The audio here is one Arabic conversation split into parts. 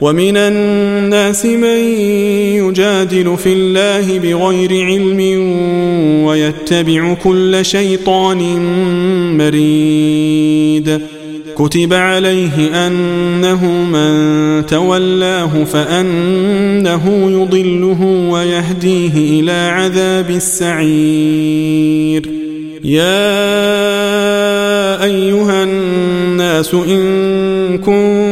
ومن الناس من يجادل في الله بغير علم ويتبع كل شيطان مريد. كتب عليه أنه من تولاه فأنه يضله ويهديه إلى عذاب السعير. يا أيها الناس إن كنتم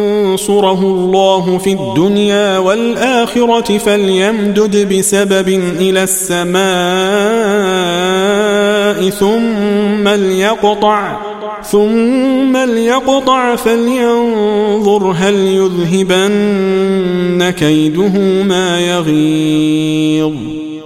ينصره الله في الدنيا والآخرة فليمدد بسبب إلى السماء ثم ليقطع ثم ليقطع فلينظر هل يذهبن كيده ما يغيظ.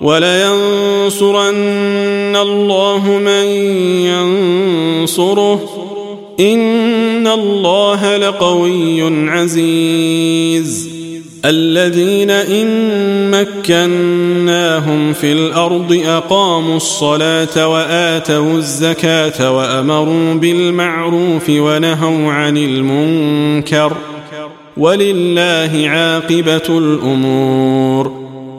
ولينصرن الله من ينصره. إن الله لقوي عزيز. الذين إن مكناهم في الأرض أقاموا الصلاة وآتوا الزكاة وأمروا بالمعروف ونهوا عن المنكر. ولله عاقبة الأمور.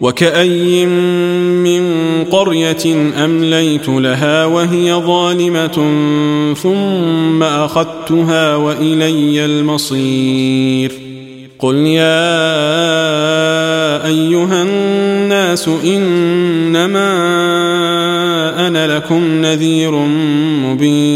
وكأي من قرية أمليت لها وهي ظالمة ثم أخذتها وإلي المصير. قل يا أيها الناس إنما أنا لكم نذير مبين.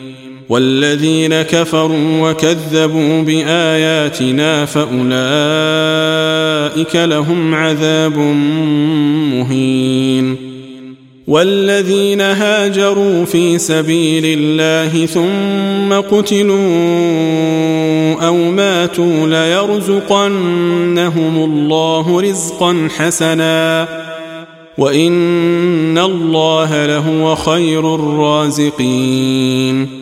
والذين كفروا وكذبوا بآياتنا فأولئك لهم عذاب مهين. والذين هاجروا في سبيل الله ثم قتلوا أو ماتوا ليرزقنهم الله رزقا حسنا. وإن الله لهو خير الرازقين.